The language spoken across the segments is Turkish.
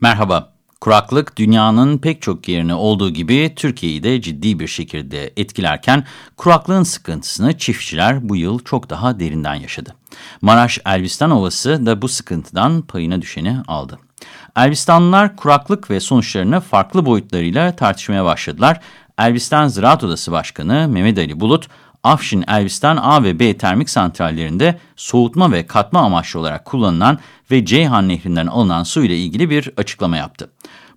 Merhaba. Kuraklık dünyanın pek çok yerini olduğu gibi Türkiye'yi de ciddi bir şekilde etkilerken kuraklığın sıkıntısını çiftçiler bu yıl çok daha derinden yaşadı. Maraş Elbistan Ovası da bu sıkıntıdan payına düşeni aldı. Elbistanlılar kuraklık ve sonuçlarını farklı boyutlarıyla tartışmaya başladılar. Elbistan Ziraat Odası Başkanı Mehmet Ali Bulut, Afşin Elbistan A ve B termik santrallerinde soğutma ve katma amaçlı olarak kullanılan ve Ceyhan Nehri'nden alınan su ile ilgili bir açıklama yaptı.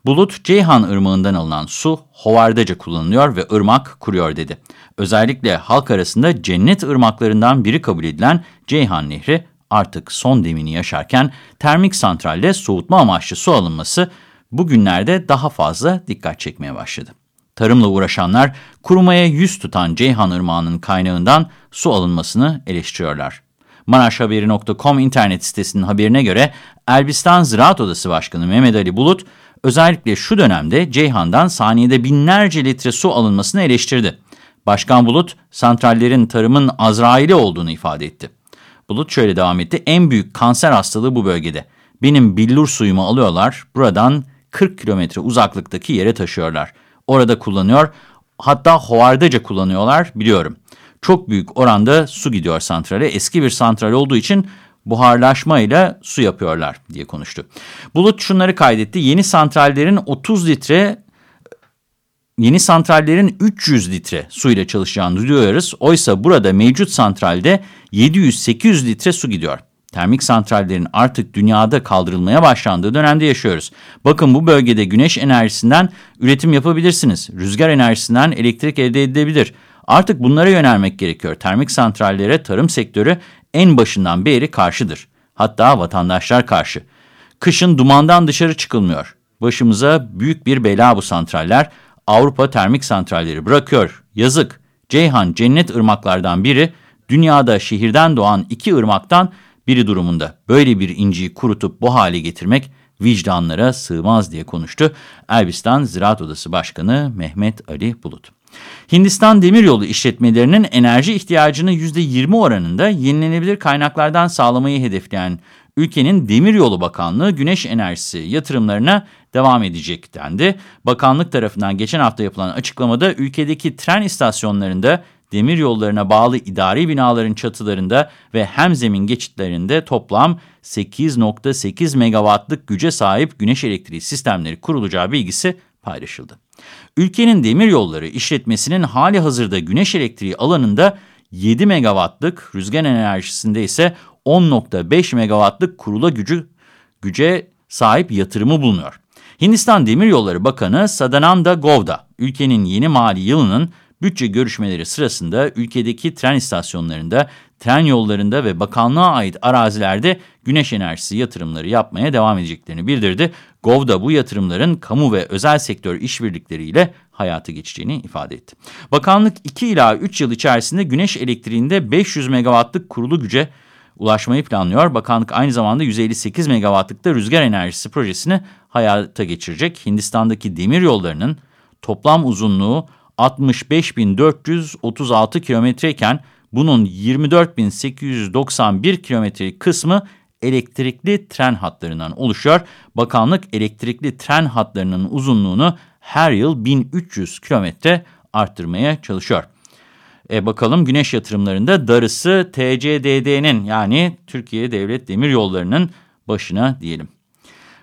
Bulut, Ceyhan Irmağı'ndan alınan su hovardaca kullanılıyor ve ırmak kuruyor dedi. Özellikle halk arasında cennet ırmaklarından biri kabul edilen Ceyhan Nehri artık son demini yaşarken termik santralle soğutma amaçlı su alınması bugünlerde daha fazla dikkat çekmeye başladı. Tarımla uğraşanlar kurumaya yüz tutan Ceyhan Irmağı'nın kaynağından su alınmasını eleştiriyorlar. Maraşhaberi.com internet sitesinin haberine göre Elbistan Ziraat Odası Başkanı Mehmet Ali Bulut, özellikle şu dönemde Ceyhan'dan saniyede binlerce litre su alınmasını eleştirdi. Başkan Bulut, santrallerin tarımın azraili olduğunu ifade etti. Bulut şöyle devam etti, en büyük kanser hastalığı bu bölgede. Benim billur suyumu alıyorlar, buradan 40 kilometre uzaklıktaki yere taşıyorlar. Orada kullanıyor, hatta hovardaca kullanıyorlar biliyorum. Çok büyük oranda su gidiyor santrale. Eski bir santral olduğu için buharlaşmayla su yapıyorlar diye konuştu. Bulut şunları kaydetti. Yeni santrallerin 30 litre yeni santrallerin 300 litre suyla çalışacağını duyuyoruz. Oysa burada mevcut santralde 700-800 litre su gidiyor. Termik santrallerin artık dünyada kaldırılmaya başlandığı dönemde yaşıyoruz. Bakın bu bölgede güneş enerjisinden üretim yapabilirsiniz. Rüzgar enerjisinden elektrik elde edilebilir. Artık bunlara yönelmek gerekiyor. Termik santrallere tarım sektörü en başından beri karşıdır. Hatta vatandaşlar karşı. Kışın dumandan dışarı çıkılmıyor. Başımıza büyük bir bela bu santraller. Avrupa termik santralleri bırakıyor. Yazık. Ceyhan cennet ırmaklardan biri, dünyada şehirden doğan iki ırmaktan biri durumunda. Böyle bir inciyi kurutup bu hale getirmek vicdanlara sığmaz diye konuştu. Elbistan Ziraat Odası Başkanı Mehmet Ali Bulut. Hindistan demiryolu işletmelerinin enerji ihtiyacını %20 oranında yenilenebilir kaynaklardan sağlamayı hedefleyen ülkenin Demiryolu Bakanlığı güneş enerjisi yatırımlarına devam edecek dendi. Bakanlık tarafından geçen hafta yapılan açıklamada ülkedeki tren istasyonlarında demir yollarına bağlı idari binaların çatılarında ve hemzemin geçitlerinde toplam 8.8 megawattlık güce sahip güneş elektriği sistemleri kurulacağı bilgisi paylaşıldı. Ülkenin demir yolları işletmesinin hali hazırda güneş elektriği alanında 7 megawattlık, rüzgar enerjisinde ise 10.5 megawattlık kurula gücü güce sahip yatırımı bulunuyor. Hindistan Demiryolları Bakanı Sadananda Govda, ülkenin yeni mali yılının bütçe görüşmeleri sırasında ülkedeki tren istasyonlarında, tren yollarında ve bakanlığa ait arazilerde güneş enerjisi yatırımları yapmaya devam edeceklerini bildirdi. Govda bu yatırımların kamu ve özel sektör işbirlikleriyle hayata geçeceğini ifade etti. Bakanlık 2 ila 3 yıl içerisinde güneş elektriğinde 500 megawattlık kurulu güce ulaşmayı planlıyor. Bakanlık aynı zamanda 158 megawattlık rüzgar enerjisi projesini hayata geçirecek. Hindistan'daki demir yollarının toplam uzunluğu 65.436 kilometreyken bunun 24.891 kilometrelik kısmı elektrikli tren hatlarından oluşuyor. Bakanlık elektrikli tren hatlarının uzunluğunu her yıl 1300 kilometre arttırmaya çalışıyor. E bakalım güneş yatırımlarında darısı TCDD'nin yani Türkiye Devlet Demiryolları'nın başına diyelim.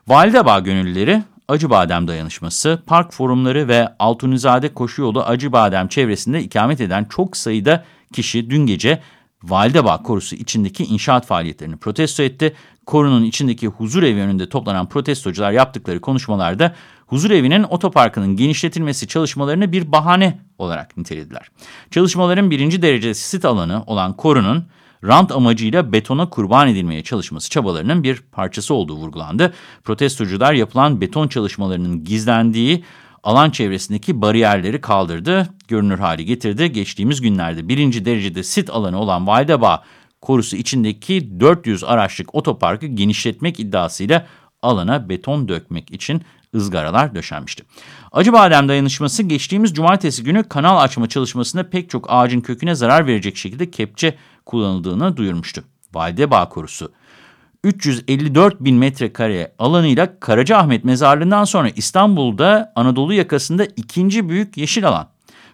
Validebağ gönüllüleri Acıbadem Dayanışması, park forumları ve Altunizade Koşu Yolu Acıbadem çevresinde ikamet eden çok sayıda kişi dün gece Validebağ Korusu içindeki inşaat faaliyetlerini protesto etti. Korunun içindeki huzur evi önünde toplanan protestocular yaptıkları konuşmalarda huzur evinin otoparkının genişletilmesi çalışmalarını bir bahane olarak nitelediler. Çalışmaların birinci derece sit alanı olan korunun rant amacıyla betona kurban edilmeye çalışması çabalarının bir parçası olduğu vurgulandı. Protestocular yapılan beton çalışmalarının gizlendiği alan çevresindeki bariyerleri kaldırdı, görünür hale getirdi. Geçtiğimiz günlerde birinci derecede sit alanı olan Validebağ korusu içindeki 400 araçlık otoparkı genişletmek iddiasıyla alana beton dökmek için ızgaralar döşenmişti. Acıbadem dayanışması geçtiğimiz cumartesi günü kanal açma çalışmasında pek çok ağacın köküne zarar verecek şekilde kepçe kullanıldığını duyurmuştu. Validebağ korusu 354 bin metrekare alanıyla Karacaahmet Mezarlığı'ndan sonra İstanbul'da Anadolu yakasında ikinci büyük yeşil alan.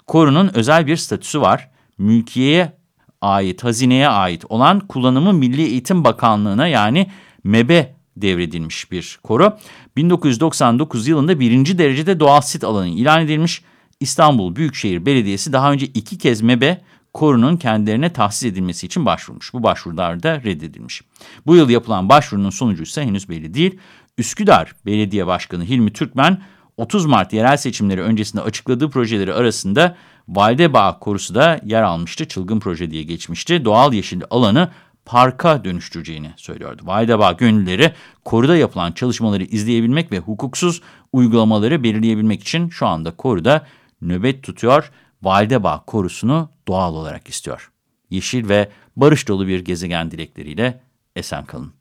Korunun özel bir statüsü var. Mülkiyeye ait, hazineye ait olan kullanımı Milli Eğitim Bakanlığı'na yani MEB'e devredilmiş bir koru. 1999 yılında birinci derecede doğal sit alanı ilan edilmiş. İstanbul Büyükşehir Belediyesi daha önce iki kez MEB'e korunun kendilerine tahsis edilmesi için başvurmuş. Bu başvurular da reddedilmiş. Bu yıl yapılan başvurunun sonucu ise henüz belli değil. Üsküdar Belediye Başkanı Hilmi Türkmen 30 Mart yerel seçimleri öncesinde açıkladığı projeleri arasında Validebağ korusu da yer almıştı. Çılgın proje diye geçmişti. Doğal yeşil alanı parka dönüştüreceğini söylüyordu. Validebağ gönülleri koruda yapılan çalışmaları izleyebilmek ve hukuksuz uygulamaları belirleyebilmek için şu anda koruda nöbet tutuyor. Validebağ korusunu doğal olarak istiyor. Yeşil ve barış dolu bir gezegen dilekleriyle esen kalın.